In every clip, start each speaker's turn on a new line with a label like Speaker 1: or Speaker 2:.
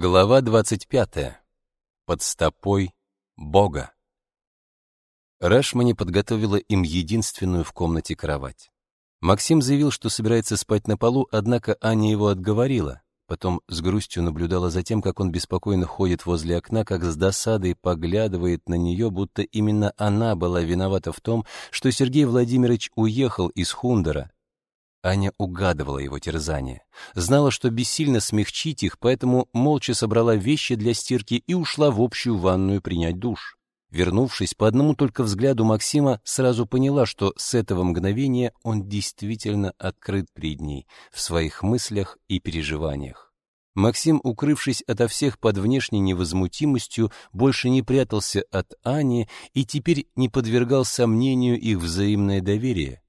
Speaker 1: Глава 25. Под стопой Бога. Рашмани подготовила им единственную в комнате кровать. Максим заявил, что собирается спать на полу, однако Аня его отговорила. Потом с грустью наблюдала за тем, как он беспокойно ходит возле окна, как с досадой поглядывает на нее, будто именно она была виновата в том, что Сергей Владимирович уехал из Хундера, Аня угадывала его терзания, знала, что бессильно смягчить их, поэтому молча собрала вещи для стирки и ушла в общую ванную принять душ. Вернувшись, по одному только взгляду Максима сразу поняла, что с этого мгновения он действительно открыт перед ней в своих мыслях и переживаниях. Максим, укрывшись ото всех под внешней невозмутимостью, больше не прятался от Ани и теперь не подвергал сомнению их взаимное доверие.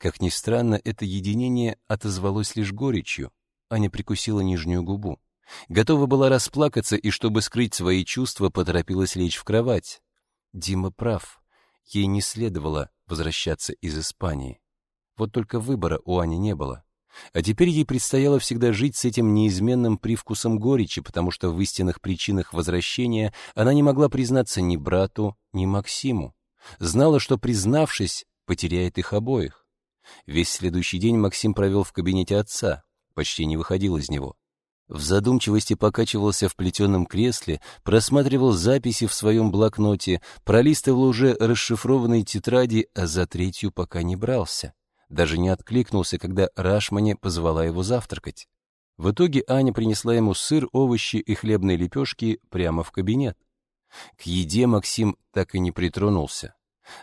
Speaker 1: Как ни странно, это единение отозвалось лишь горечью. Аня прикусила нижнюю губу. Готова была расплакаться и, чтобы скрыть свои чувства, поторопилась лечь в кровать. Дима прав. Ей не следовало возвращаться из Испании. Вот только выбора у Ани не было. А теперь ей предстояло всегда жить с этим неизменным привкусом горечи, потому что в истинных причинах возвращения она не могла признаться ни брату, ни Максиму. Знала, что, признавшись, потеряет их обоих. Весь следующий день Максим провел в кабинете отца, почти не выходил из него. В задумчивости покачивался в плетеном кресле, просматривал записи в своем блокноте, пролистывал уже расшифрованные тетради, а за третью пока не брался. Даже не откликнулся, когда Рашмане позвала его завтракать. В итоге Аня принесла ему сыр, овощи и хлебные лепешки прямо в кабинет. К еде Максим так и не притронулся.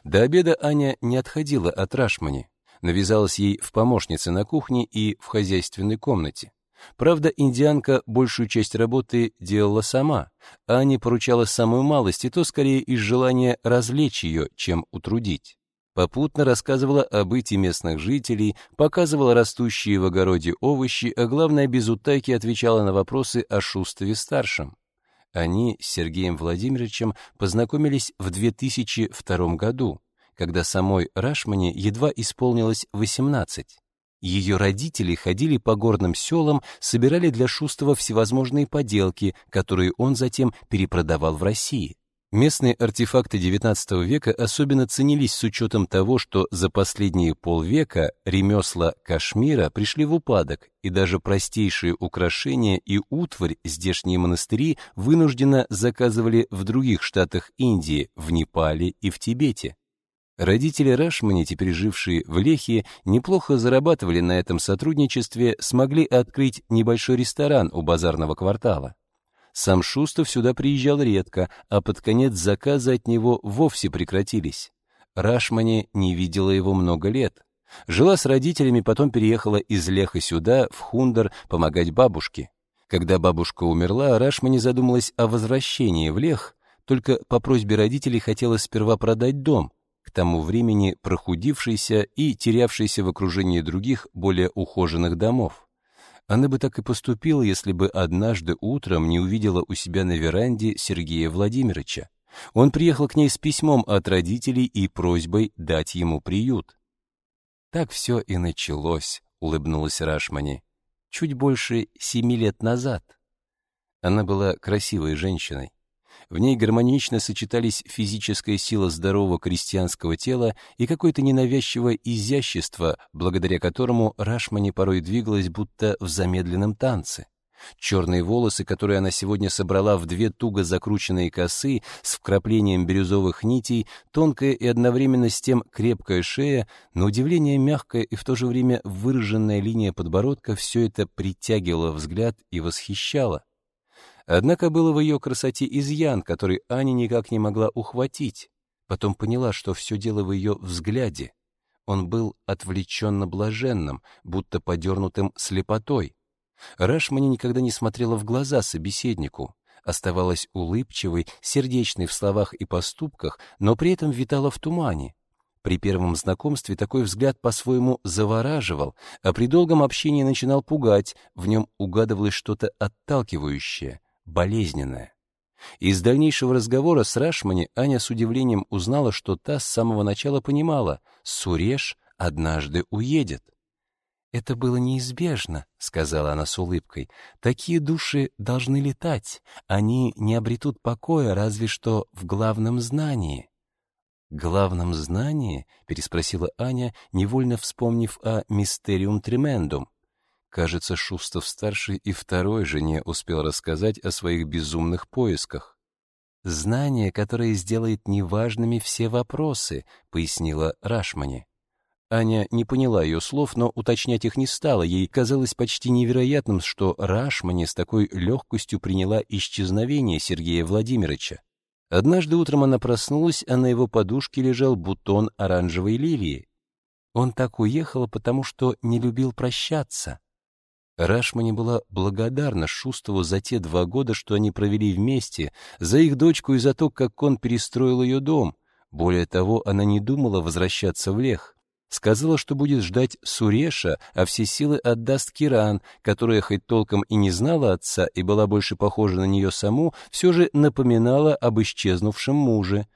Speaker 1: До обеда Аня не отходила от Рашмани навязалась ей в помощнице на кухне и в хозяйственной комнате. Правда, индианка большую часть работы делала сама, а не поручала самую малость, и то скорее из желания развлечь ее, чем утрудить. Попутно рассказывала о быте местных жителей, показывала растущие в огороде овощи, а главное, без утайки отвечала на вопросы о Шустове-старшем. Они с Сергеем Владимировичем познакомились в 2002 году когда самой Рашмане едва исполнилось 18. Ее родители ходили по горным селам, собирали для Шустова всевозможные поделки, которые он затем перепродавал в России. Местные артефакты XIX века особенно ценились с учетом того, что за последние полвека ремесла Кашмира пришли в упадок, и даже простейшие украшения и утварь здешние монастыри вынужденно заказывали в других штатах Индии, в Непале и в Тибете. Родители Рашмани, теперь жившие в Лехе, неплохо зарабатывали на этом сотрудничестве, смогли открыть небольшой ресторан у базарного квартала. Сам Шустов сюда приезжал редко, а под конец заказы от него вовсе прекратились. Рашмани не видела его много лет. Жила с родителями, потом переехала из Леха сюда, в Хундар, помогать бабушке. Когда бабушка умерла, Рашмани задумалась о возвращении в Лех, только по просьбе родителей хотела сперва продать дом, к тому времени прохудившийся и терявшийся в окружении других, более ухоженных домов. Она бы так и поступила, если бы однажды утром не увидела у себя на веранде Сергея Владимировича. Он приехал к ней с письмом от родителей и просьбой дать ему приют. Так все и началось, улыбнулась Рашмани. Чуть больше семи лет назад. Она была красивой женщиной. В ней гармонично сочетались физическая сила здорового крестьянского тела и какое-то ненавязчивое изящество, благодаря которому Рашмани порой двигалась будто в замедленном танце. Черные волосы, которые она сегодня собрала в две туго закрученные косы с вкраплением бирюзовых нитей, тонкая и одновременно с тем крепкая шея, на удивление мягкая и в то же время выраженная линия подбородка, все это притягивало взгляд и восхищало. Однако было в ее красоте изъян, который Аня никак не могла ухватить. Потом поняла, что все дело в ее взгляде. Он был отвлеченно блаженным, будто подернутым слепотой. Рашмани никогда не смотрела в глаза собеседнику, оставалась улыбчивой, сердечной в словах и поступках, но при этом витала в тумане. При первом знакомстве такой взгляд по-своему завораживал, а при долгом общении начинал пугать, в нем угадывалось что-то отталкивающее, болезненная. Из дальнейшего разговора с Рашмани Аня с удивлением узнала, что та с самого начала понимала, Суреш однажды уедет. «Это было неизбежно», — сказала она с улыбкой. «Такие души должны летать. Они не обретут покоя разве что в главном знании». «Главном знании?» — переспросила Аня, невольно вспомнив о «Мистериум Тремендум». Кажется, Шустов-старший и второй жене успел рассказать о своих безумных поисках. «Знание, которое сделает неважными все вопросы», — пояснила Рашмани. Аня не поняла ее слов, но уточнять их не стала. Ей казалось почти невероятным, что Рашмани с такой легкостью приняла исчезновение Сергея Владимировича. Однажды утром она проснулась, а на его подушке лежал бутон оранжевой лилии. Он так уехал, потому что не любил прощаться. Рашмани была благодарна Шустову за те два года, что они провели вместе, за их дочку и за то, как он перестроил ее дом. Более того, она не думала возвращаться в Лех. Сказала, что будет ждать Суреша, а все силы отдаст Киран, которая хоть толком и не знала отца и была больше похожа на нее саму, все же напоминала об исчезнувшем муже.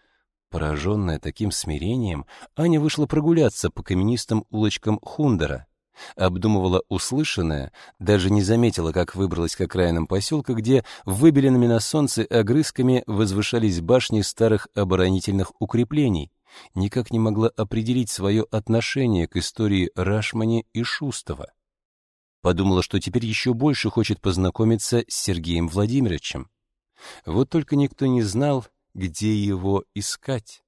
Speaker 1: Пораженная таким смирением, Аня вышла прогуляться по каменистым улочкам Хундера обдумывала услышанное, даже не заметила, как выбралась к окраинам поселка, где выбеленными на солнце огрызками возвышались башни старых оборонительных укреплений, никак не могла определить свое отношение к истории Рашмани и Шустова. Подумала, что теперь еще больше хочет познакомиться с Сергеем Владимировичем. Вот только никто не знал, где его искать.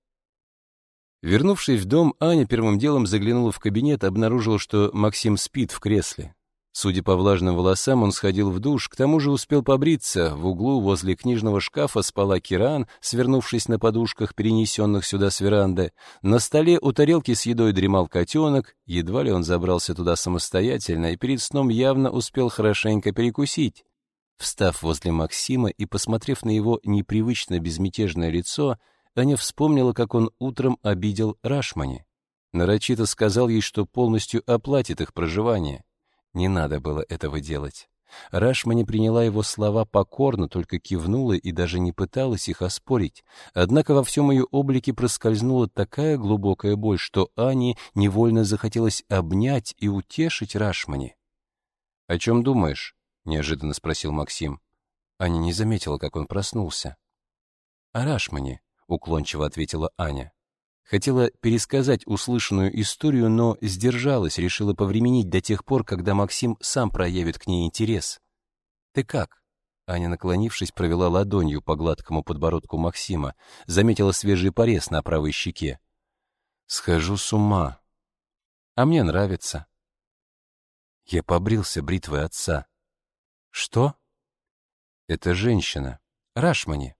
Speaker 1: Вернувшись в дом, Аня первым делом заглянула в кабинет обнаружила, что Максим спит в кресле. Судя по влажным волосам, он сходил в душ, к тому же успел побриться. В углу возле книжного шкафа спала Киран, свернувшись на подушках, перенесенных сюда с веранды. На столе у тарелки с едой дремал котенок, едва ли он забрался туда самостоятельно и перед сном явно успел хорошенько перекусить. Встав возле Максима и посмотрев на его непривычно безмятежное лицо, Аня вспомнила, как он утром обидел Рашмани. Нарочито сказал ей, что полностью оплатит их проживание. Не надо было этого делать. Рашмани приняла его слова покорно, только кивнула и даже не пыталась их оспорить. Однако во всем ее облике проскользнула такая глубокая боль, что Ане невольно захотелось обнять и утешить Рашмани. «О чем думаешь?» — неожиданно спросил Максим. Аня не заметила, как он проснулся. «О Рашмани», — уклончиво ответила Аня. Хотела пересказать услышанную историю, но сдержалась, решила повременить до тех пор, когда Максим сам проявит к ней интерес. «Ты как?» Аня, наклонившись, провела ладонью по гладкому подбородку Максима, заметила свежий порез на правой щеке. «Схожу с ума. А мне нравится». Я побрился бритвой отца. «Что?» «Это женщина. Рашмани».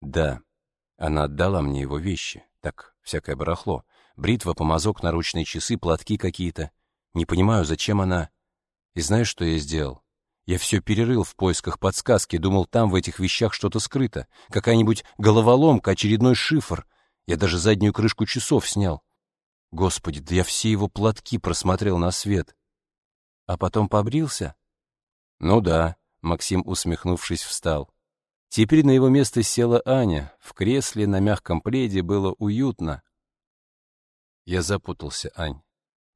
Speaker 1: «Да». Она отдала мне его вещи. Так, всякое барахло. Бритва, помазок, наручные часы, платки какие-то. Не понимаю, зачем она... И знаешь, что я сделал? Я все перерыл в поисках подсказки, думал, там в этих вещах что-то скрыто. Какая-нибудь головоломка, очередной шифр. Я даже заднюю крышку часов снял. Господи, да я все его платки просмотрел на свет. А потом побрился? Ну да, Максим, усмехнувшись, встал. Теперь на его место села Аня. В кресле на мягком пледе было уютно. Я запутался, Ань.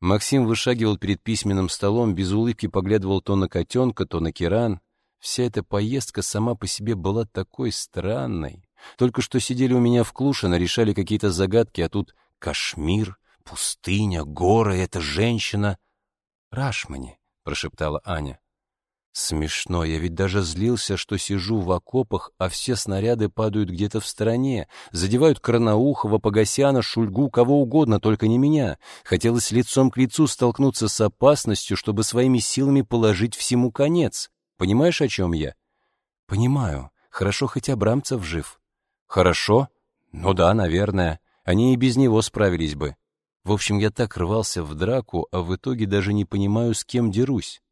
Speaker 1: Максим вышагивал перед письменным столом, без улыбки поглядывал то на котенка, то на Киран. Вся эта поездка сама по себе была такой странной. Только что сидели у меня в Клушино, решали какие-то загадки, а тут Кашмир, пустыня, горы, эта женщина. «Рашмани», — прошептала Аня. Смешно, я ведь даже злился, что сижу в окопах, а все снаряды падают где-то в стороне, задевают Кранаухова, Погосяна, Шульгу, кого угодно, только не меня. Хотелось лицом к лицу столкнуться с опасностью, чтобы своими силами положить всему конец. Понимаешь, о чем я? Понимаю. Хорошо, хоть Абрамцев жив. Хорошо? Ну да, наверное. Они и без него справились бы. В общем, я так рвался в драку, а в итоге даже не понимаю, с кем дерусь.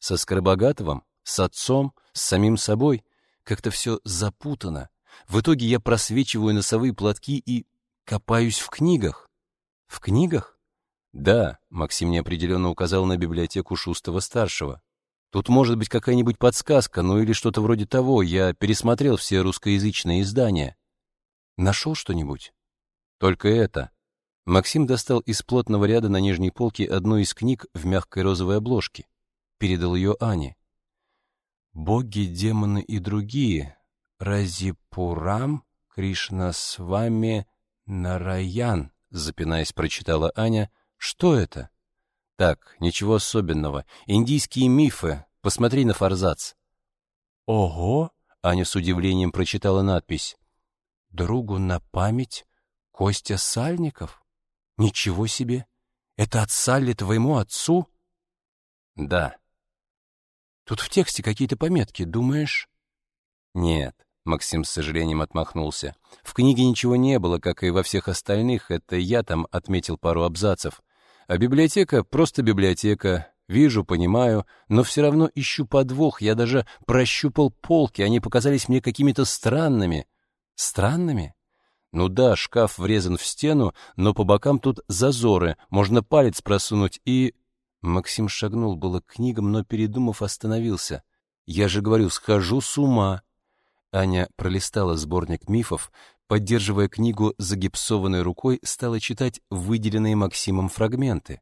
Speaker 1: Со Скоробогатовым? С отцом? С самим собой? Как-то все запутано. В итоге я просвечиваю носовые платки и копаюсь в книгах. В книгах? Да, Максим неопределенно указал на библиотеку Шустова-старшего. Тут может быть какая-нибудь подсказка, ну или что-то вроде того. Я пересмотрел все русскоязычные издания. Нашел что-нибудь? Только это. Максим достал из плотного ряда на нижней полке одну из книг в мягкой розовой обложке. Передал ее Ане. «Боги, демоны и другие. Разипурам, Кришна с вами, Нараян», запинаясь, прочитала Аня. «Что это?» «Так, ничего особенного. Индийские мифы. Посмотри на форзац». «Ого!» — Аня с удивлением прочитала надпись. «Другу на память Костя Сальников? Ничего себе! Это от Салли твоему отцу?» «Да». «Тут в тексте какие-то пометки, думаешь?» «Нет», — Максим с сожалением отмахнулся. «В книге ничего не было, как и во всех остальных, это я там отметил пару абзацев. А библиотека — просто библиотека, Вижу, понимаю, но все равно ищу подвох. Я даже прощупал полки, они показались мне какими-то странными. Странными? Ну да, шкаф врезан в стену, но по бокам тут зазоры, можно палец просунуть и... Максим шагнул было к книгам, но, передумав, остановился. Я же говорю, схожу с ума. Аня пролистала сборник мифов, поддерживая книгу загипсованной рукой, стала читать выделенные Максимом фрагменты.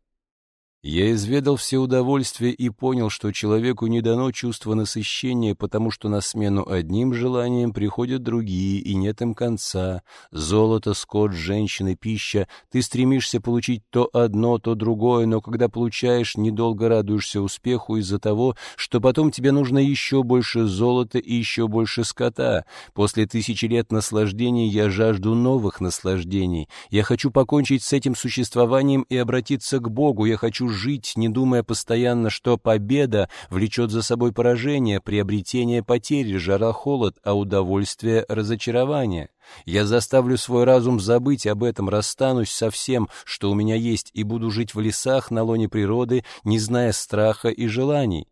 Speaker 1: Я изведал все удовольствия и понял, что человеку не дано чувство насыщения, потому что на смену одним желаниям приходят другие, и нет им конца. Золото, скот, женщины, пища. Ты стремишься получить то одно, то другое, но когда получаешь, недолго радуешься успеху из-за того, что потом тебе нужно еще больше золота и еще больше скота. После тысячи лет наслаждений я жажду новых наслаждений. Я хочу покончить с этим существованием и обратиться к Богу. Я хочу жить, не думая постоянно, что победа влечет за собой поражение, приобретение потери, жара-холод, а удовольствие — разочарование. Я заставлю свой разум забыть об этом, расстанусь со всем, что у меня есть, и буду жить в лесах на лоне природы, не зная страха и желаний.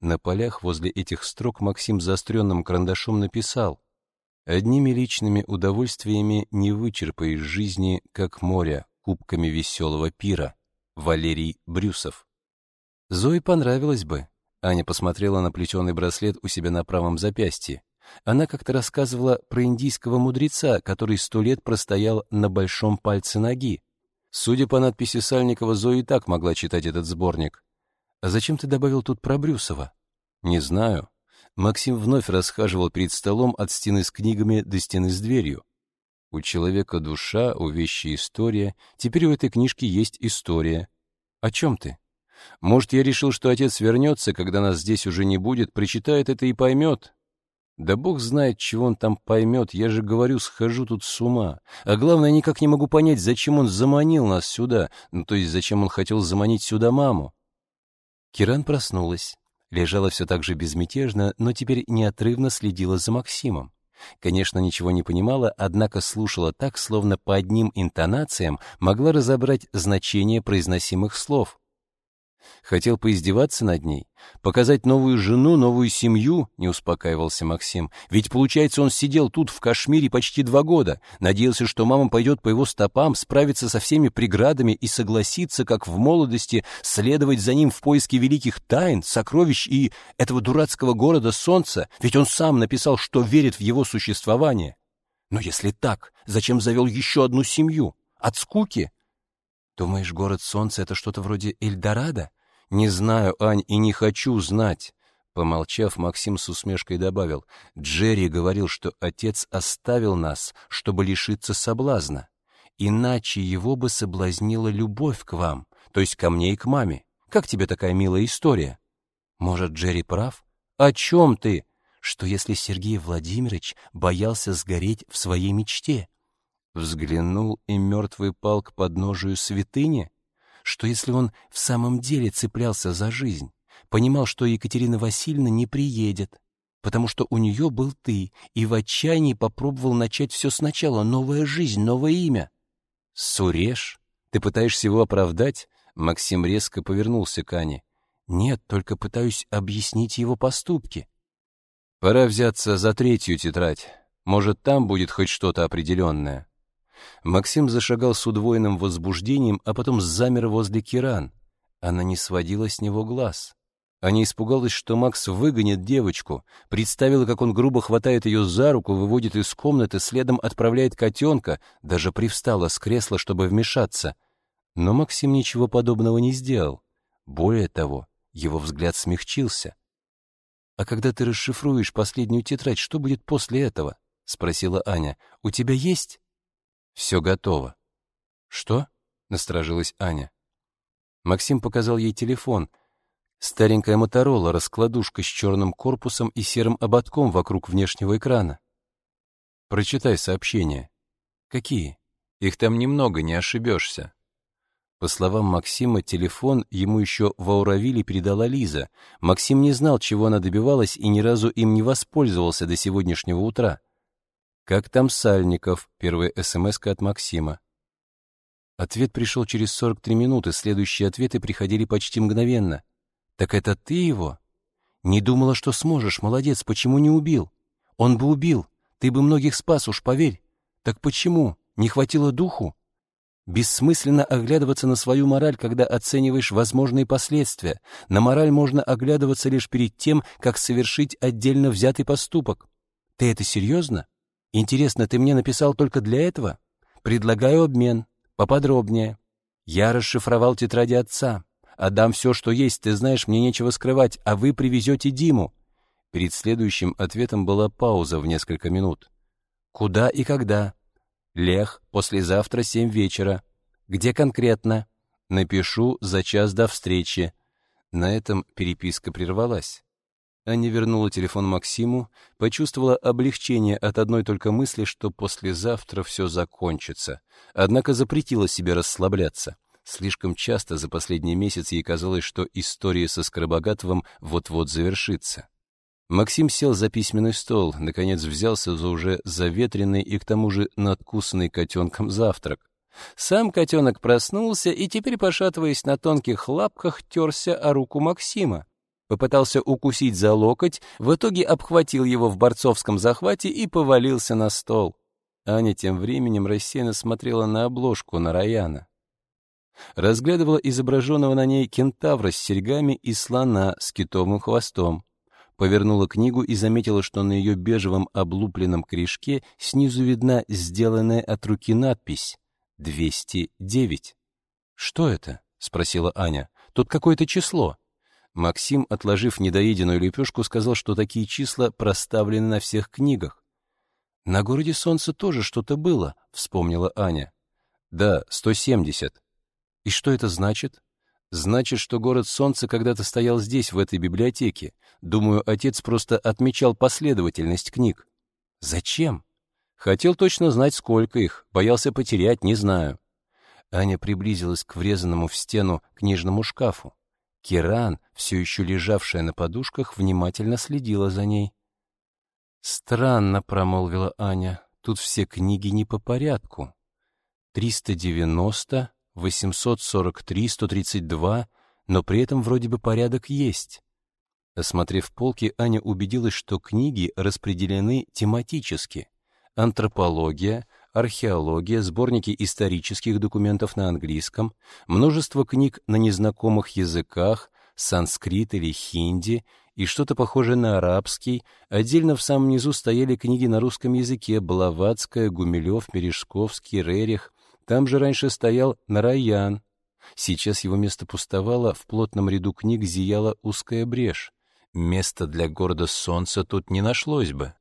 Speaker 1: На полях возле этих строк Максим заостренным карандашом написал «Одними личными удовольствиями не вычерпаешь жизни, как море, кубками веселого пира». Валерий Брюсов. Зои понравилось бы. Аня посмотрела на плетеный браслет у себя на правом запястье. Она как-то рассказывала про индийского мудреца, который сто лет простоял на большом пальце ноги. Судя по надписи Сальникова, Зои так могла читать этот сборник. «А зачем ты добавил тут про Брюсова?» «Не знаю». Максим вновь расхаживал перед столом от стены с книгами до стены с дверью. У человека душа, у вещи история. Теперь у этой книжки есть история. О чем ты? Может, я решил, что отец вернется, когда нас здесь уже не будет, прочитает это и поймет. Да бог знает, чего он там поймет, я же говорю, схожу тут с ума. А главное, никак не могу понять, зачем он заманил нас сюда, ну то есть зачем он хотел заманить сюда маму. Киран проснулась, лежала все так же безмятежно, но теперь неотрывно следила за Максимом. Конечно, ничего не понимала, однако слушала так, словно по одним интонациям могла разобрать значение произносимых слов. Хотел поиздеваться над ней, показать новую жену, новую семью, не успокаивался Максим. Ведь получается, он сидел тут в Кашмире почти два года, надеялся, что мама пойдет по его стопам, справится со всеми преградами и согласится, как в молодости, следовать за ним в поиске великих тайн, сокровищ и этого дурацкого города солнца, ведь он сам написал, что верит в его существование. Но если так, зачем завел еще одну семью? От скуки? Думаешь, город солнца — это что-то вроде Эльдорадо? Не знаю, Ань, и не хочу знать. Помолчав, Максим с усмешкой добавил, Джерри говорил, что отец оставил нас, чтобы лишиться соблазна. Иначе его бы соблазнила любовь к вам, то есть ко мне и к маме. Как тебе такая милая история? Может, Джерри прав? О чем ты? Что если Сергей Владимирович боялся сгореть в своей мечте? Взглянул и мертвый пал к подножию святыни? Что если он в самом деле цеплялся за жизнь, понимал, что Екатерина Васильевна не приедет, потому что у нее был ты, и в отчаянии попробовал начать все сначала, новая жизнь, новое имя? Суреш? Ты пытаешься его оправдать? Максим резко повернулся к Ане. Нет, только пытаюсь объяснить его поступки. Пора взяться за третью тетрадь. Может, там будет хоть что-то определенное. Максим зашагал с удвоенным возбуждением, а потом замер возле Киран. Она не сводила с него глаз. Аня испугалась, что Макс выгонит девочку, представила, как он грубо хватает ее за руку, выводит из комнаты, следом отправляет котенка, даже привстала с кресла, чтобы вмешаться. Но Максим ничего подобного не сделал. Более того, его взгляд смягчился. «А когда ты расшифруешь последнюю тетрадь, что будет после этого?» — спросила Аня. «У тебя есть?» «Все готово». «Что?» — насторожилась Аня. Максим показал ей телефон — Старенькая Моторола, раскладушка с черным корпусом и серым ободком вокруг внешнего экрана. Прочитай сообщения. Какие? Их там немного, не ошибешься. По словам Максима, телефон ему еще в Ауравиле передала Лиза. Максим не знал, чего она добивалась, и ни разу им не воспользовался до сегодняшнего утра. «Как там Сальников?» — первая смс от Максима. Ответ пришел через 43 минуты, следующие ответы приходили почти мгновенно — «Так это ты его?» «Не думала, что сможешь, молодец, почему не убил?» «Он бы убил, ты бы многих спас, уж поверь». «Так почему? Не хватило духу?» Бессмысленно оглядываться на свою мораль, когда оцениваешь возможные последствия. На мораль можно оглядываться лишь перед тем, как совершить отдельно взятый поступок. Ты это серьезно? Интересно, ты мне написал только для этого? Предлагаю обмен. Поподробнее. Я расшифровал тетради отца. Отдам все, что есть, ты знаешь, мне нечего скрывать, а вы привезете Диму». Перед следующим ответом была пауза в несколько минут. «Куда и когда?» «Лех, послезавтра, семь вечера». «Где конкретно?» «Напишу за час до встречи». На этом переписка прервалась. Аня вернула телефон Максиму, почувствовала облегчение от одной только мысли, что послезавтра все закончится, однако запретила себе расслабляться. Слишком часто за последний месяц ей казалось, что история со Скоробогатовым вот-вот завершится. Максим сел за письменный стол, наконец взялся за уже заветренный и к тому же надкусанный котенком завтрак. Сам котенок проснулся и теперь, пошатываясь на тонких лапках, терся о руку Максима. Попытался укусить за локоть, в итоге обхватил его в борцовском захвате и повалился на стол. Аня тем временем рассеянно смотрела на обложку на Раяна разглядывала изображенного на ней кентавра с серьгами и слона с китовым хвостом. Повернула книгу и заметила, что на ее бежевом облупленном корешке снизу видна сделанная от руки надпись «209». «Что это?» — спросила Аня. «Тут какое-то число». Максим, отложив недоеденную лепешку, сказал, что такие числа проставлены на всех книгах. «На городе солнца тоже что-то было», — вспомнила Аня. «Да, 170. И что это значит? Значит, что город Солнца когда-то стоял здесь, в этой библиотеке. Думаю, отец просто отмечал последовательность книг. Зачем? Хотел точно знать, сколько их. Боялся потерять, не знаю. Аня приблизилась к врезанному в стену книжному шкафу. Киран, все еще лежавшая на подушках, внимательно следила за ней. «Странно», — промолвила Аня, — «тут все книги не по порядку. Триста девяносто, 843, 132, но при этом вроде бы порядок есть. Осмотрев полки, Аня убедилась, что книги распределены тематически. Антропология, археология, сборники исторических документов на английском, множество книг на незнакомых языках, санскрит или хинди и что-то похожее на арабский. Отдельно в самом низу стояли книги на русском языке Блаватская, Гумилев, Мережковский, Рерих, там же раньше стоял Нараян. Сейчас его место пустовало, в плотном ряду книг зияла узкая брешь. Места для города солнца тут не нашлось бы.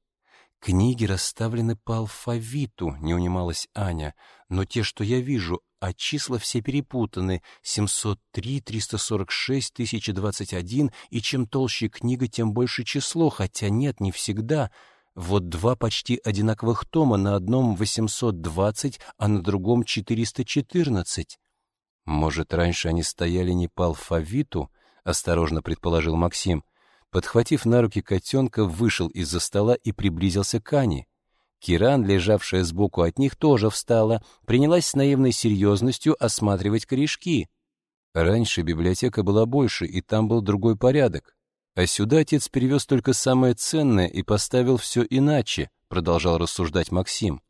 Speaker 1: Книги расставлены по алфавиту, не унималась Аня, но те, что я вижу, а числа все перепутаны. 703, 346, 1021, и чем толще книга, тем больше число, хотя нет, не всегда — вот два почти одинаковых тома, на одном 820, а на другом 414. Может, раньше они стояли не по алфавиту, осторожно предположил Максим. Подхватив на руки котенка, вышел из-за стола и приблизился к Ане. Киран, лежавшая сбоку от них, тоже встала, принялась с наивной серьезностью осматривать корешки. Раньше библиотека была больше, и там был другой порядок. А сюда отец перевез только самое ценное и поставил все иначе, продолжал рассуждать Максим.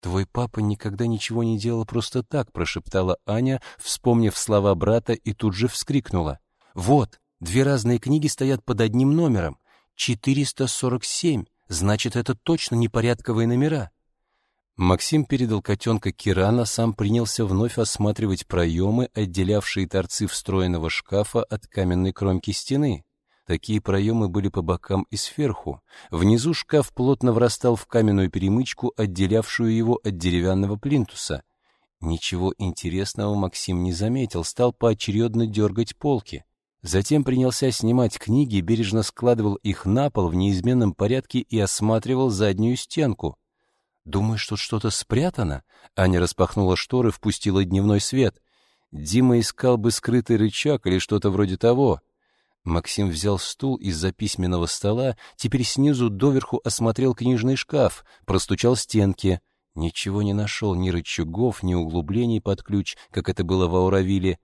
Speaker 1: «Твой папа никогда ничего не делал просто так», — прошептала Аня, вспомнив слова брата, и тут же вскрикнула. «Вот, Две разные книги стоят под одним номером. 447. Значит, это точно непорядковые номера. Максим передал котенка Кирана, сам принялся вновь осматривать проемы, отделявшие торцы встроенного шкафа от каменной кромки стены. Такие проемы были по бокам и сверху. Внизу шкаф плотно врастал в каменную перемычку, отделявшую его от деревянного плинтуса. Ничего интересного Максим не заметил, стал поочередно дергать полки. Затем принялся снимать книги, бережно складывал их на пол в неизменном порядке и осматривал заднюю стенку. «Думаешь, тут что-то спрятано?» Аня распахнула шторы, впустила дневной свет. Дима искал бы скрытый рычаг или что-то вроде того. Максим взял стул из-за письменного стола, теперь снизу доверху осмотрел книжный шкаф, простучал стенки. Ничего не нашел, ни рычагов, ни углублений под ключ, как это было в Ауравиле.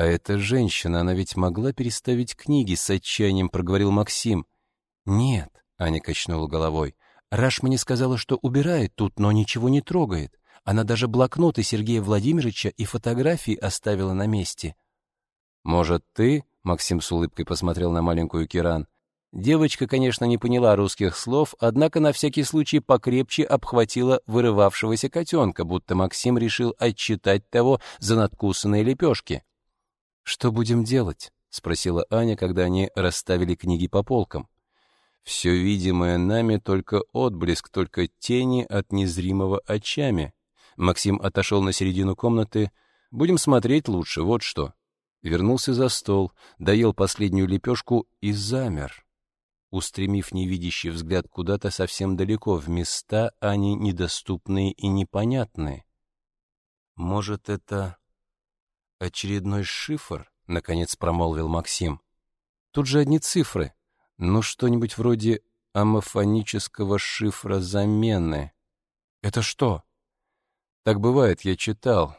Speaker 1: «А эта женщина, она ведь могла переставить книги?» — с отчаянием проговорил Максим. «Нет», — Аня качнула головой. «Рашмани сказала, что убирает тут, но ничего не трогает. Она даже блокноты Сергея Владимировича и фотографии оставила на месте». «Может, ты?» — Максим с улыбкой посмотрел на маленькую Киран. Девочка, конечно, не поняла русских слов, однако на всякий случай покрепче обхватила вырывавшегося котенка, будто Максим решил отчитать того за надкусанные лепешки. «Что будем делать?» — спросила Аня, когда они расставили книги по полкам. «Все видимое нами только отблеск, только тени от незримого очами». Максим отошел на середину комнаты. «Будем смотреть лучше, вот что». Вернулся за стол, доел последнюю лепешку и замер, устремив невидящий взгляд куда-то совсем далеко, в места, они недоступные и непонятные. «Может, это «Очередной шифр?» — наконец промолвил Максим. «Тут же одни цифры. Ну, что-нибудь вроде амофонического шифра замены». «Это что?» «Так бывает, я читал.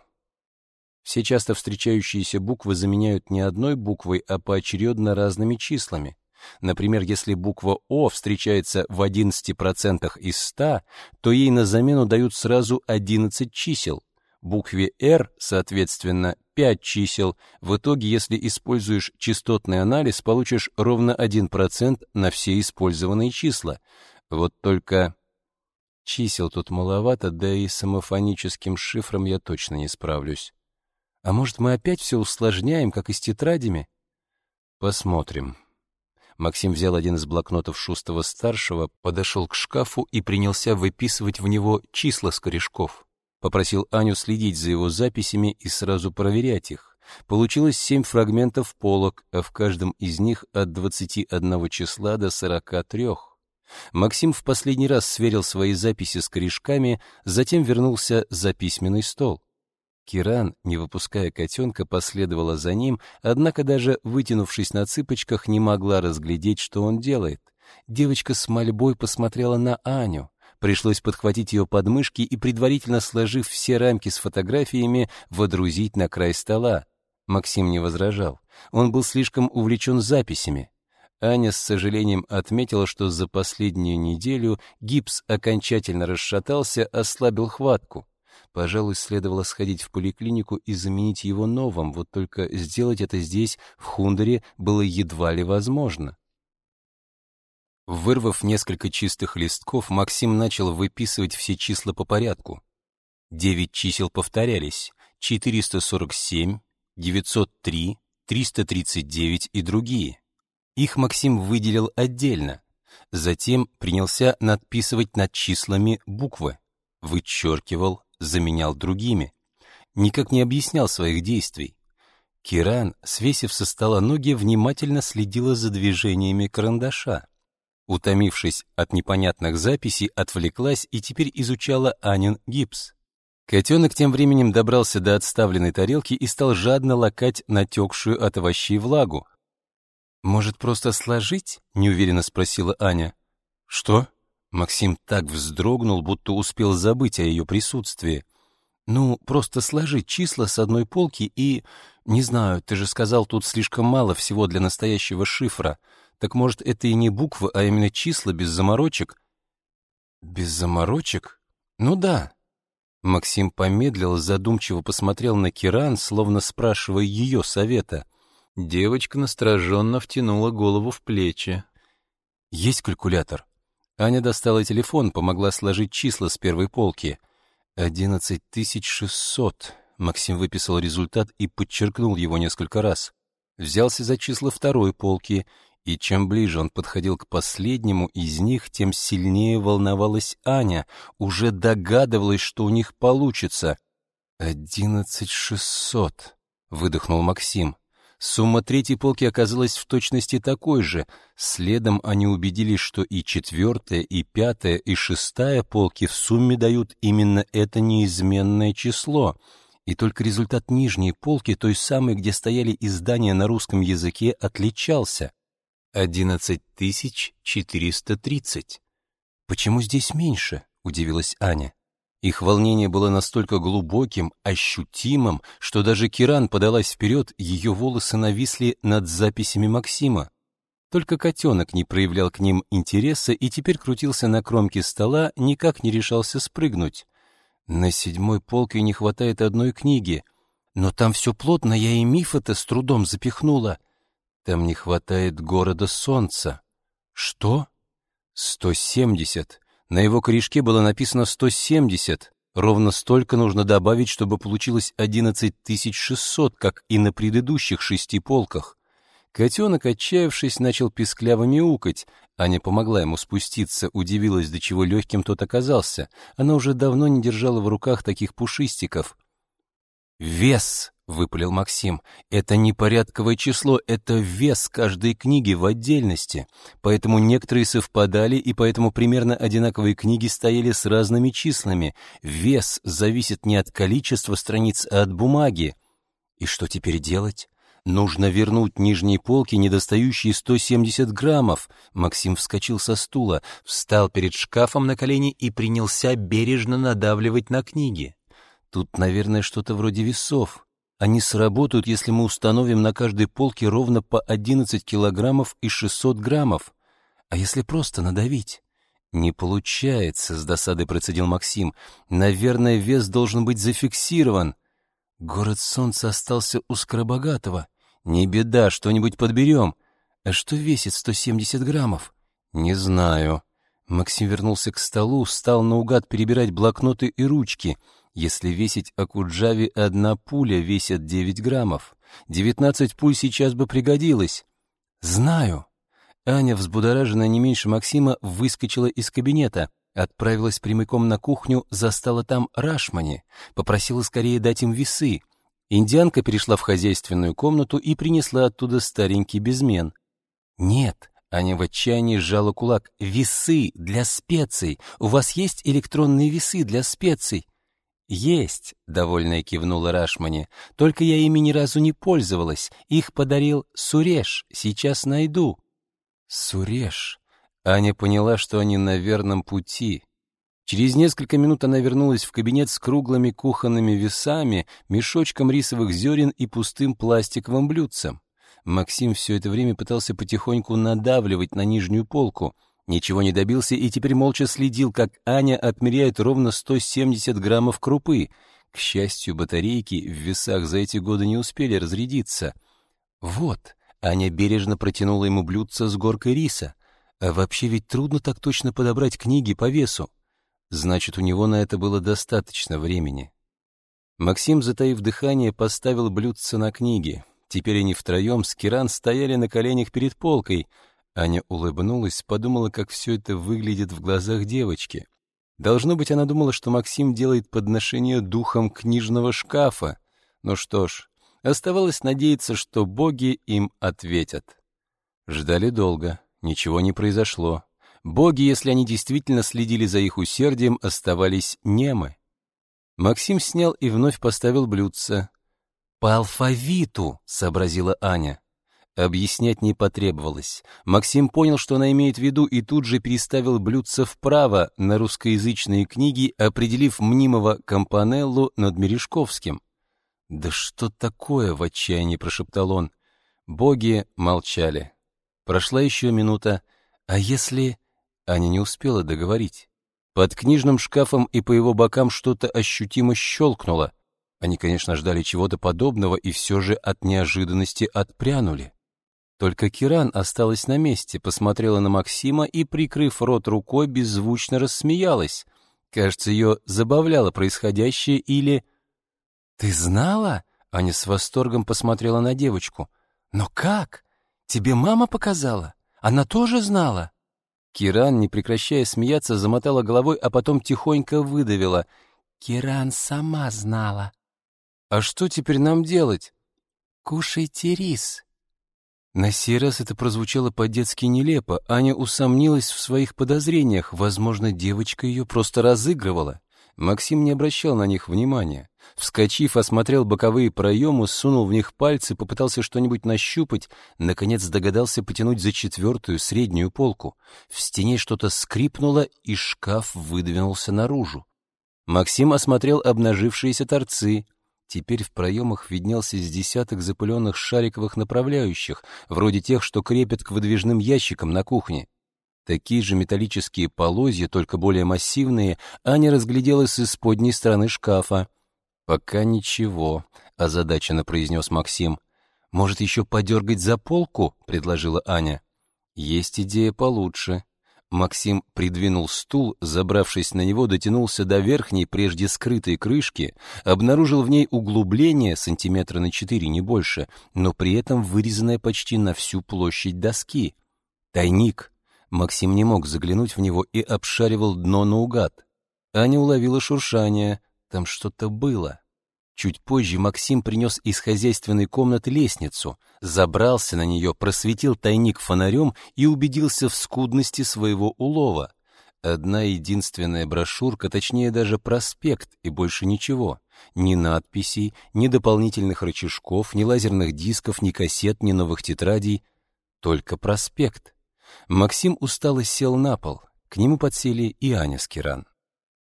Speaker 1: Все часто встречающиеся буквы заменяют не одной буквой, а поочередно разными числами. Например, если буква «О» встречается в 11% из 100, то ей на замену дают сразу 11 чисел. Букве «Р», соответственно, 5 чисел. В итоге, если используешь частотный анализ, получишь ровно 1% на все использованные числа. Вот только чисел тут маловато, да и с амофоническим шифром я точно не справлюсь. А может, мы опять все усложняем, как и с тетрадями? Посмотрим. Максим взял один из блокнотов Шустова-старшего, подошел к шкафу и принялся выписывать в него числа с корешков. Попросил Аню следить за его записями и сразу проверять их. Получилось семь фрагментов полок, а в каждом из них от 21 числа до 43. Максим в последний раз сверил свои записи с корешками, затем вернулся за письменный стол. Киран, не выпуская котенка, последовала за ним, однако даже вытянувшись на цыпочках, не могла разглядеть, что он делает. Девочка с мольбой посмотрела на Аню. Пришлось подхватить ее подмышки и, предварительно сложив все рамки с фотографиями, водрузить на край стола. Максим не возражал. Он был слишком увлечен записями. Аня с сожалением отметила, что за последнюю неделю гипс окончательно расшатался, ослабил хватку. Пожалуй, следовало сходить в поликлинику и заменить его новым, вот только сделать это здесь, в Хундере, было едва ли возможно. Вырвав несколько чистых листков, Максим начал выписывать все числа по порядку. Девять чисел повторялись — 447, 903, 339 и другие. Их Максим выделил отдельно. Затем принялся надписывать над числами буквы. Вычеркивал, заменял другими. Никак не объяснял своих действий. Киран, свесив со стола ноги, внимательно следила за движениями карандаша. Утомившись от непонятных записей, отвлеклась и теперь изучала Анин гипс. Котенок тем временем добрался до отставленной тарелки и стал жадно лакать натекшую от овощей влагу. «Может, просто сложить?» — неуверенно спросила Аня. «Что?» Максим так вздрогнул, будто успел забыть о ее присутствии. «Ну, просто сложить числа с одной полки и... Не знаю, ты же сказал, тут слишком мало всего для настоящего шифра. Так может, это и не буквы, а именно числа без заморочек? Без заморочек? Ну да. Максим помедлил, задумчиво посмотрел на Киран, словно спрашивая ее совета. Девочка настороженно втянула голову в плечи. «Есть калькулятор?» Аня достала телефон, помогла сложить числа с первой полки. «Одиннадцать тысяч шестьсот». Максим выписал результат и подчеркнул его несколько раз. Взялся за числа второй полки, и чем ближе он подходил к последнему из них, тем сильнее волновалась Аня, уже догадывалась, что у них получится. «Одиннадцать шестьсот», — выдохнул Максим. Сумма третьей полки оказалась в точности такой же. Следом они убедились, что и четвертая, и пятая, и шестая полки в сумме дают именно это неизменное число. И только результат нижней полки, той самой, где стояли издания на русском языке, отличался. Одиннадцать тысяч четыреста тридцать. «Почему здесь меньше?» — удивилась Аня. Их волнение было настолько глубоким, ощутимым, что даже Киран подалась вперед, ее волосы нависли над записями Максима. Только котенок не проявлял к ним интереса и теперь крутился на кромке стола, никак не решался спрыгнуть. На седьмой полке не хватает одной книги. Но там все плотно, я и миф-то с трудом запихнула. Там не хватает города солнца. Что? Сто семьдесят. На его корешке было написано 170. Ровно столько нужно добавить, чтобы получилось 11600, как и на предыдущих шести полках. Котенок, отчаявшись, начал пискляво мяукать. Аня помогла ему спуститься, удивилась, до чего легким тот оказался. Она уже давно не держала в руках таких пушистиков. «Вес!» — выпалил Максим. «Это не порядковое число, это вес каждой книги в отдельности. Поэтому некоторые совпадали, и поэтому примерно одинаковые книги стояли с разными числами. Вес зависит не от количества страниц, а от бумаги. И что теперь делать?» Нужно вернуть нижние полки, недостающие 170 граммов. Максим вскочил со стула, встал перед шкафом на колени и принялся бережно надавливать на книги. Тут, наверное, что-то вроде весов. Они сработают, если мы установим на каждой полке ровно по 11 килограммов и 600 граммов. А если просто надавить? Не получается, с досадой процедил Максим. Наверное, вес должен быть зафиксирован. Город солнца остался у Скоробогатого. Не беда, что-нибудь подберем. А что весит 170 граммов? Не знаю. Максим вернулся к столу, стал наугад перебирать блокноты и ручки — если весить Акуджаве, одна пуля весит 9 граммов. 19 пуль сейчас бы пригодилось. Знаю. Аня, взбудораженная не меньше Максима, выскочила из кабинета, отправилась прямиком на кухню, застала там Рашмани, попросила скорее дать им весы. Индианка перешла в хозяйственную комнату и принесла оттуда старенький безмен. «Нет», — Аня в отчаянии сжала кулак, — «весы для специй. У вас есть электронные весы для специй?» «Есть», — довольно кивнула Рашмани, — «только я ими ни разу не пользовалась. Их подарил Суреш, сейчас найду». «Суреш». Аня поняла, что они на верном пути. Через несколько минут она вернулась в кабинет с круглыми кухонными весами, мешочком рисовых зерен и пустым пластиковым блюдцем. Максим все это время пытался потихоньку надавливать на нижнюю полку — Ничего не добился и теперь молча следил, как Аня отмеряет ровно 170 граммов крупы. К счастью, батарейки в весах за эти годы не успели разрядиться. Вот, Аня бережно протянула ему блюдце с горкой риса. А вообще ведь трудно так точно подобрать книги по весу. Значит, у него на это было достаточно времени. Максим, затаив дыхание, поставил блюдце на книги. Теперь они втроем с Киран стояли на коленях перед полкой — Аня улыбнулась, подумала, как все это выглядит в глазах девочки. Должно быть, она думала, что Максим делает подношение духом книжного шкафа. Ну что ж, оставалось надеяться, что боги им ответят. Ждали долго, ничего не произошло. Боги, если они действительно следили за их усердием, оставались немы. Максим снял и вновь поставил блюдце. «По алфавиту», — сообразила Аня. Объяснять не потребовалось. Максим понял, что она имеет в виду, и тут же переставил блюдце вправо на русскоязычные книги, определив мнимого Компанеллу над Мережковским. «Да что такое?» — в отчаянии прошептал он. Боги молчали. Прошла еще минута. «А если...» Аня не успела договорить. Под книжным шкафом и по его бокам что-то ощутимо щелкнуло. Они, конечно, ждали чего-то подобного и все же от неожиданности отпрянули. Только Киран осталась на месте, посмотрела на Максима и, прикрыв рот рукой, беззвучно рассмеялась. Кажется, ее забавляло происходящее или... «Ты знала?» — Аня с восторгом посмотрела на девочку. «Но как? Тебе мама показала? Она тоже знала?» Киран, не прекращая смеяться, замотала головой, а потом тихонько выдавила. «Киран сама знала». «А что теперь нам делать?» «Кушайте рис». На сей раз это прозвучало по-детски нелепо. Аня усомнилась в своих подозрениях. Возможно, девочка ее просто разыгрывала. Максим не обращал на них внимания. Вскочив, осмотрел боковые проемы, сунул в них пальцы, попытался что-нибудь нащупать, наконец догадался потянуть за четвертую, среднюю полку. В стене что-то скрипнуло, и шкаф выдвинулся наружу. Максим осмотрел обнажившиеся торцы — Теперь в проемах виднелся с десяток запыленных шариковых направляющих, вроде тех, что крепят к выдвижным ящикам на кухне. Такие же металлические полозья, только более массивные, Аня разглядела с исподней стороны шкафа. «Пока ничего», — озадаченно произнес Максим. «Может, еще подергать за полку?» — предложила Аня. «Есть идея получше. Максим придвинул стул, забравшись на него, дотянулся до верхней, прежде скрытой крышки, обнаружил в ней углубление сантиметра на четыре, не больше, но при этом вырезанное почти на всю площадь доски. Тайник. Максим не мог заглянуть в него и обшаривал дно наугад. Аня уловила шуршание. Там что-то было. Чуть позже Максим принес из хозяйственной комнаты лестницу, забрался на нее, просветил тайник фонарем и убедился в скудности своего улова. Одна единственная брошюрка, точнее даже проспект, и больше ничего. Ни надписей, ни дополнительных рычажков, ни лазерных дисков, ни кассет, ни новых тетрадей. Только проспект. Максим устало сел на пол. К нему подсели и Аня с Киран.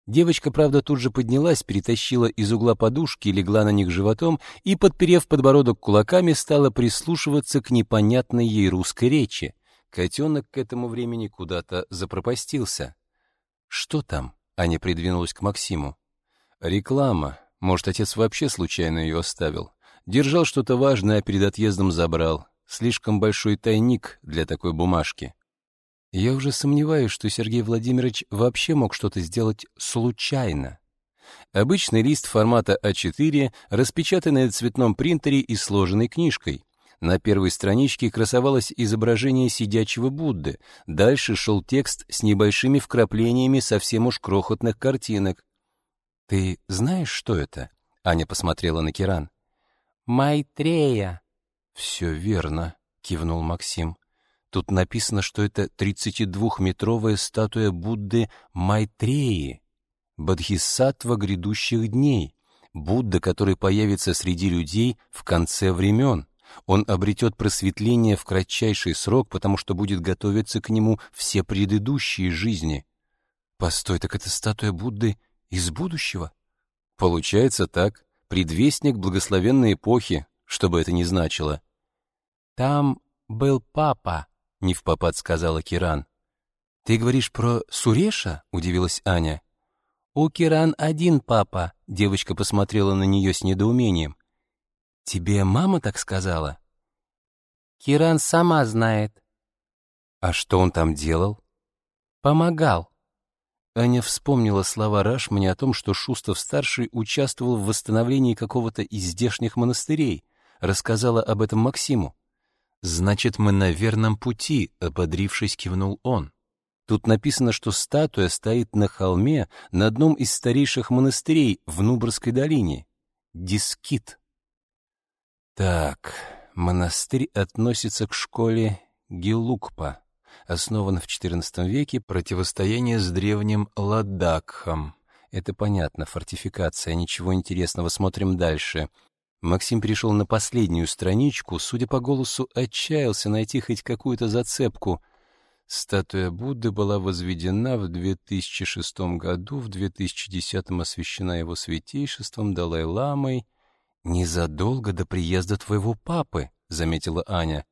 Speaker 1: Девочка, правда, тут же поднялась, перетащила из угла подушки, легла на них животом и, подперев подбородок кулаками, стала прислушиваться к непонятной ей русской речи. Котенок к этому времени куда-то запропастился. «Что там?» — Аня придвинулась к Максиму. «Реклама. Может, отец вообще случайно ее оставил. Держал что-то важное, а перед отъездом забрал. Слишком большой тайник для такой бумажки». Я уже сомневаюсь, что Сергей Владимирович вообще мог что-то сделать случайно. Обычный лист формата А4, распечатанный на цветном принтере и сложенный книжкой. На первой страничке красовалось изображение сидячего Будды. Дальше шел текст с небольшими вкраплениями совсем уж крохотных картинок. «Ты знаешь, что это?» — Аня посмотрела на Киран. «Майтрея». «Все верно», — кивнул Максим. Тут написано, что это 32-метровая статуя Будды Майтреи, Бодхисаттва грядущих дней, Будда, который появится среди людей в конце времен. Он обретет просветление в кратчайший срок, потому что будет готовиться к нему все предыдущие жизни. Постой, так это статуя Будды из будущего? Получается так. Предвестник благословенной эпохи, что бы это ни значило. Там был папа, — не в попад сказала Киран. «Ты говоришь про Суреша?» — удивилась Аня. «У Киран один папа», — девочка посмотрела на нее с недоумением. «Тебе мама так сказала?» «Киран сама знает». «А что он там делал?» «Помогал». Аня вспомнила слова Рашмани о том, что Шустов-старший участвовал в восстановлении какого-то из здешних монастырей, рассказала об этом Максиму. «Значит, мы на верном пути», — ободрившись, кивнул он. Тут написано, что статуя стоит на холме на одном из старейших монастырей в Нубрской долине. Дискит. Так, монастырь относится к школе Гелукпа, основан в XIV веке, противостояние с древним Ладакхом. Это понятно, фортификация, ничего интересного, смотрим дальше. Максим перешел на последнюю страничку, судя по голосу, отчаялся найти хоть какую-то зацепку. Статуя Будды была возведена в 2006 году, в 2010 освящена его святейшеством Далай-ламой. «Незадолго до приезда твоего папы», — заметила Аня.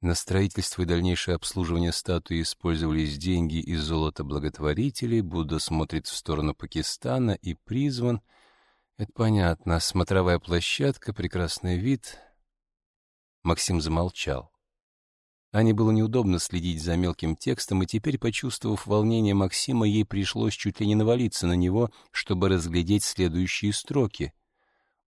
Speaker 1: На строительство и дальнейшее обслуживание статуи использовались деньги из золота благотворителей, Будда смотрит в сторону Пакистана и призван — Это понятно. Смотровая площадка, прекрасный вид. Максим замолчал. Ане было неудобно следить за мелким текстом, и теперь, почувствовав волнение Максима, ей пришлось чуть ли не навалиться на него, чтобы разглядеть следующие строки.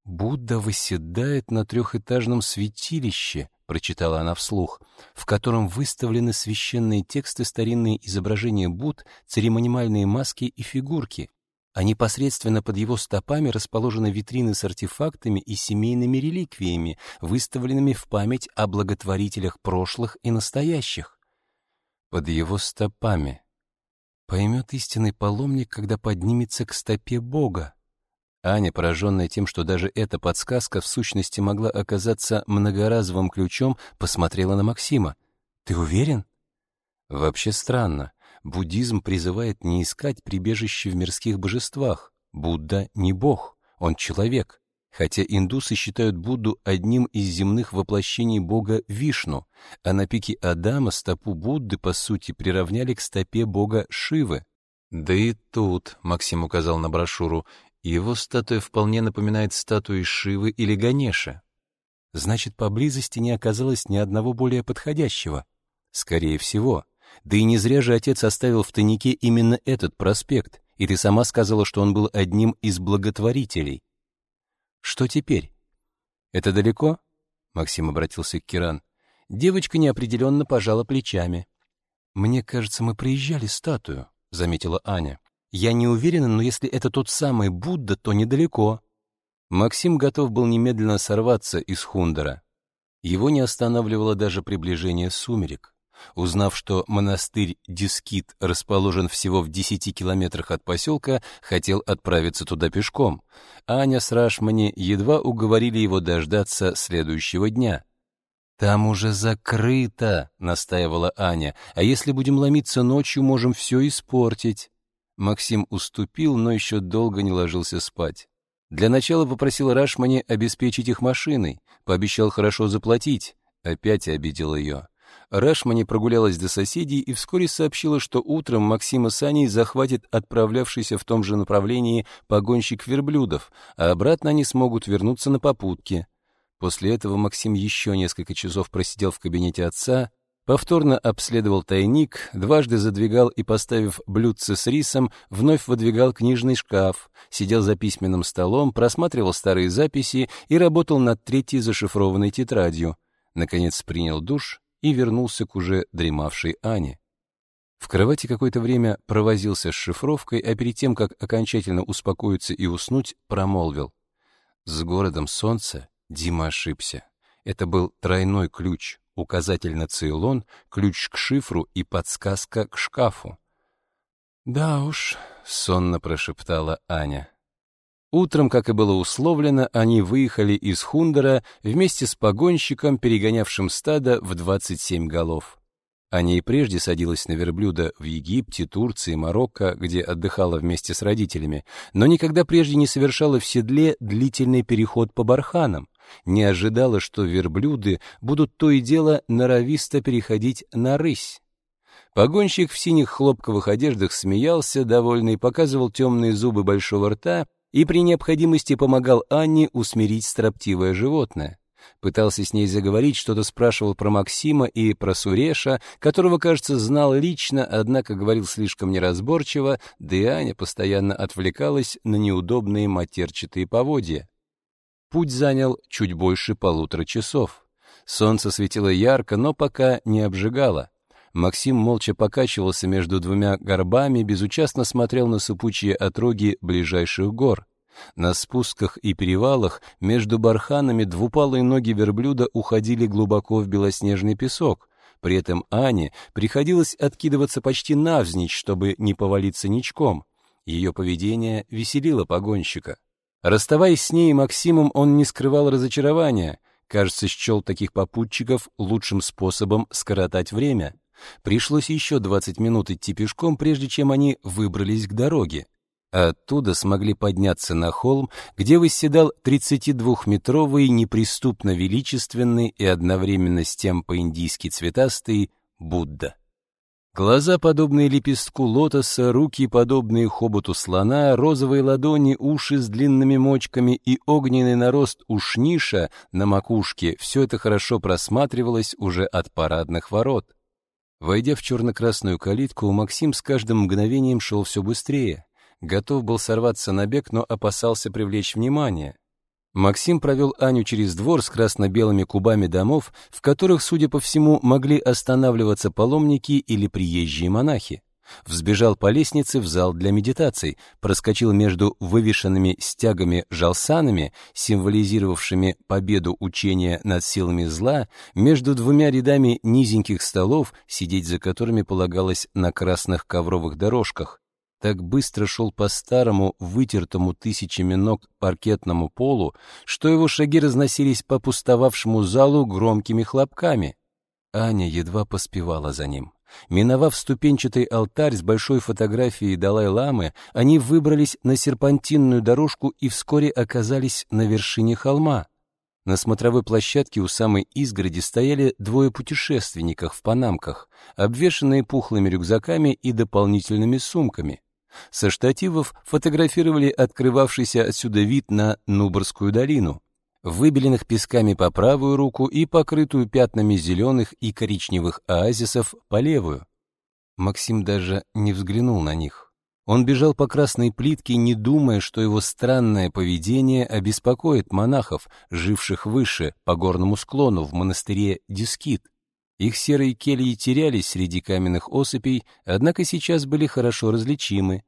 Speaker 1: «Будда выседает на трехэтажном святилище», — прочитала она вслух, «в котором выставлены священные тексты, старинные изображения Будд, церемониальные маски и фигурки а непосредственно под его стопами расположены витрины с артефактами и семейными реликвиями, выставленными в память о благотворителях прошлых и настоящих. Под его стопами. Поймет истинный паломник, когда поднимется к стопе Бога. Аня, пораженная тем, что даже эта подсказка в сущности могла оказаться многоразовым ключом, посмотрела на Максима. «Ты уверен?» «Вообще странно. Буддизм призывает не искать прибежище в мирских божествах. Будда не бог, он человек. Хотя индусы считают Будду одним из земных воплощений бога Вишну, а на пике Адама стопу Будды, по сути, приравняли к стопе бога Шивы. Да и тут, Максим указал на брошюру, его статуя вполне напоминает статуи Шивы или Ганеша. Значит, поблизости не оказалось ни одного более подходящего. Скорее всего. Да и не зря же отец оставил в тайнике именно этот проспект, и ты сама сказала, что он был одним из благотворителей. Что теперь? Это далеко? Максим обратился к Киран. Девочка неопределенно пожала плечами. Мне кажется, мы проезжали статую, заметила Аня. Я не уверена, но если это тот самый Будда, то недалеко. Максим готов был немедленно сорваться из Хундера. Его не останавливало даже приближение сумерек. Узнав, что монастырь Дискит расположен всего в 10 километрах от поселка, хотел отправиться туда пешком. Аня с Рашмани едва уговорили его дождаться следующего дня. «Там уже закрыто», — настаивала Аня, «а если будем ломиться ночью, можем все испортить». Максим уступил, но еще долго не ложился спать. Для начала попросил Рашмани обеспечить их машиной, пообещал хорошо заплатить. Опять обидел ее. Рашмани прогулялась до соседей и вскоре сообщила, что утром Максима с Аней захватит отправлявшийся в том же направлении погонщик верблюдов, а обратно они смогут вернуться на попутке. После этого Максим еще несколько часов просидел в кабинете отца, повторно обследовал тайник, дважды задвигал и, поставив блюдце с рисом, вновь выдвигал книжный шкаф, сидел за письменным столом, просматривал старые записи и работал над третьей зашифрованной тетрадью. Наконец принял душ и вернулся к уже дремавшей Ане. В кровати какое-то время провозился с шифровкой, а перед тем, как окончательно успокоиться и уснуть, промолвил. С городом солнца Дима ошибся. Это был тройной ключ, указатель на Цейлон, ключ к шифру и подсказка к шкафу. «Да уж», — сонно прошептала Аня. Утром, как и было условлено, они выехали из Хундера вместе с погонщиком, перегонявшим стадо в 27 голов. Аня и прежде садилась на верблюда в Египте, Турции, Марокко, где отдыхала вместе с родителями, но никогда прежде не совершала в седле длительный переход по барханам, не ожидала, что верблюды будут то и дело норовисто переходить на рысь. Погонщик в синих хлопковых одеждах смеялся, довольный, показывал темные зубы большого рта и при необходимости помогал Анне усмирить строптивое животное. Пытался с ней заговорить, что-то спрашивал про Максима и про Суреша, которого, кажется, знал лично, однако говорил слишком неразборчиво, да и Аня постоянно отвлекалась на неудобные матерчатые поводья. Путь занял чуть больше полутора часов. Солнце светило ярко, но пока не обжигало. Максим молча покачивался между двумя горбами, безучастно смотрел на сыпучие отроги ближайших гор. На спусках и перевалах между барханами двупалые ноги верблюда уходили глубоко в белоснежный песок. При этом Ане приходилось откидываться почти навзничь, чтобы не повалиться ничком. Ее поведение веселило погонщика. Расставаясь с ней и Максимом, он не скрывал разочарования. Кажется, счел таких попутчиков лучшим способом скоротать время. Пришлось еще 20 минут идти пешком, прежде чем они выбрались к дороге. оттуда смогли подняться на холм, где восседал 32-метровый, неприступно величественный и одновременно с тем по-индийски цветастый Будда. Глаза, подобные лепестку лотоса, руки, подобные хоботу слона, розовые ладони, уши с длинными мочками и огненный нарост ушниша на макушке — все это хорошо просматривалось уже от парадных ворот. Войдя в черно-красную калитку, Максим с каждым мгновением шел все быстрее. Готов был сорваться на бег, но опасался привлечь внимание. Максим провел Аню через двор с красно-белыми кубами домов, в которых, судя по всему, могли останавливаться паломники или приезжие монахи. Взбежал по лестнице в зал для медитаций, проскочил между вывешенными стягами-жалсанами, символизировавшими победу учения над силами зла, между двумя рядами низеньких столов, сидеть за которыми полагалось на красных ковровых дорожках, так быстро шел по старому, вытертому тысячами ног паркетному полу, что его шаги разносились по пустовавшему залу громкими хлопками. Аня едва поспевала за ним. Миновав ступенчатый алтарь с большой фотографией Далай-ламы, они выбрались на серпантинную дорожку и вскоре оказались на вершине холма. На смотровой площадке у самой изгороди стояли двое путешественников в панамках, обвешанные пухлыми рюкзаками и дополнительными сумками. Со штативов фотографировали открывавшийся отсюда вид на Нубарскую долину, выбеленных песками по правую руку и покрытую пятнами зеленых и коричневых оазисов по левую. Максим даже не взглянул на них. Он бежал по красной плитке, не думая, что его странное поведение обеспокоит монахов, живших выше, по горному склону, в монастыре Дискит. Их серые кельи терялись среди каменных осыпей, однако сейчас были хорошо различимы.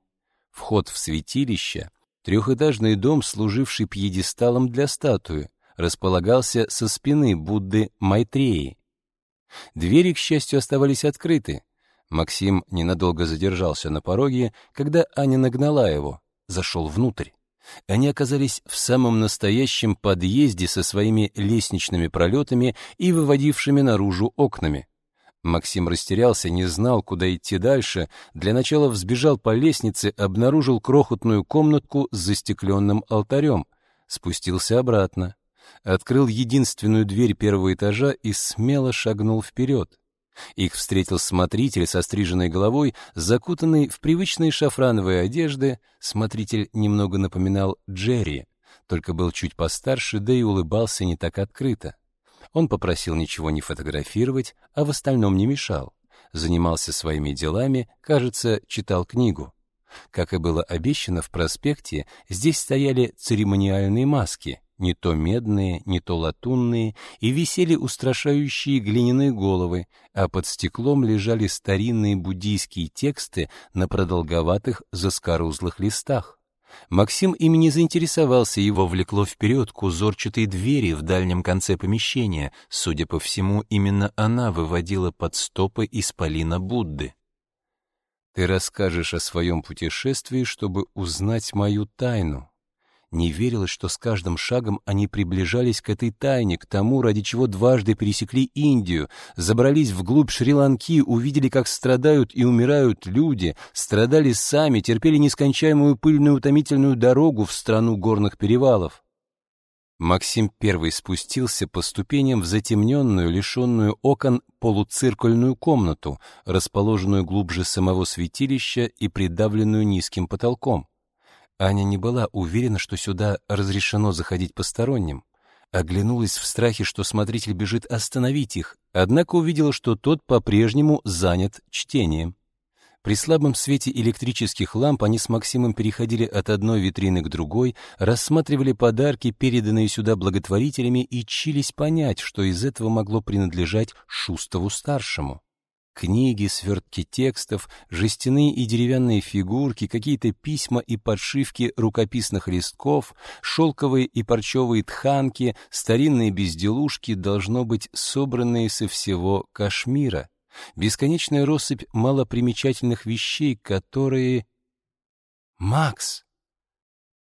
Speaker 1: Вход в святилище, трехэтажный дом, служивший пьедесталом для статуи, располагался со спины Будды Майтреи. Двери, к счастью, оставались открыты. Максим ненадолго задержался на пороге, когда Аня нагнала его, зашел внутрь. Они оказались в самом настоящем подъезде со своими лестничными пролетами и выводившими наружу окнами. Максим растерялся, не знал, куда идти дальше. Для начала взбежал по лестнице, обнаружил крохотную комнатку с застекленным алтарем. Спустился обратно. Открыл единственную дверь первого этажа и смело шагнул вперед. Их встретил смотритель со стриженной головой, закутанный в привычные шафрановые одежды. Смотритель немного напоминал Джерри, только был чуть постарше, да и улыбался не так открыто. Он попросил ничего не фотографировать, а в остальном не мешал. Занимался своими делами, кажется, читал книгу. Как и было обещано в проспекте, здесь стояли церемониальные маски — не то медные, не то латунные, и висели устрашающие глиняные головы, а под стеклом лежали старинные буддийские тексты на продолговатых заскорузлых листах. Максим ими не заинтересовался, его влекло вперед к узорчатой двери в дальнем конце помещения. Судя по всему, именно она выводила под стопы исполина Будды. «Ты расскажешь о своем путешествии, чтобы узнать мою тайну», не верилось, что с каждым шагом они приближались к этой тайне, к тому, ради чего дважды пересекли Индию, забрались вглубь Шри-Ланки, увидели, как страдают и умирают люди, страдали сами, терпели нескончаемую пыльную утомительную дорогу в страну горных перевалов. Максим первый спустился по ступеням в затемненную, лишенную окон, полуциркульную комнату, расположенную глубже самого святилища и придавленную низким потолком. Аня не была уверена, что сюда разрешено заходить посторонним. Оглянулась в страхе, что смотритель бежит остановить их, однако увидела, что тот по-прежнему занят чтением. При слабом свете электрических ламп они с Максимом переходили от одной витрины к другой, рассматривали подарки, переданные сюда благотворителями, и чились понять, что из этого могло принадлежать Шустову-старшему. Книги, свертки текстов, жестяные и деревянные фигурки, какие-то письма и подшивки рукописных листков, шелковые и парчевые тханки, старинные безделушки, должно быть, собранные со всего Кашмира. Бесконечная россыпь малопримечательных вещей, которые... «Макс!»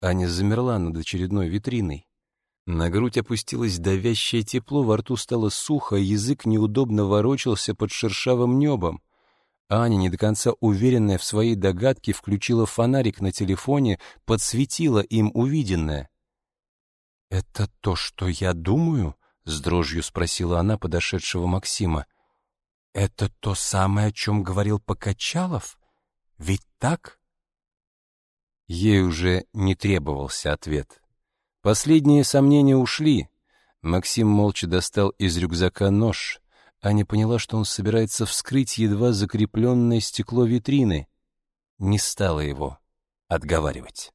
Speaker 1: Аня замерла над очередной витриной. На грудь опустилось давящее тепло, во рту стало сухо, язык неудобно ворочался под шершавым небом. Аня, не до конца уверенная в своей догадке, включила фонарик на телефоне, подсветила им увиденное. «Это то, что я думаю?» — с дрожью спросила она подошедшего Максима.
Speaker 2: Это то самое, о чем говорил Покачалов? Ведь так?
Speaker 1: Ей уже не требовался ответ. Последние сомнения ушли. Максим молча достал из рюкзака нож. Аня поняла, что он собирается вскрыть едва закрепленное стекло витрины. Не стала его отговаривать.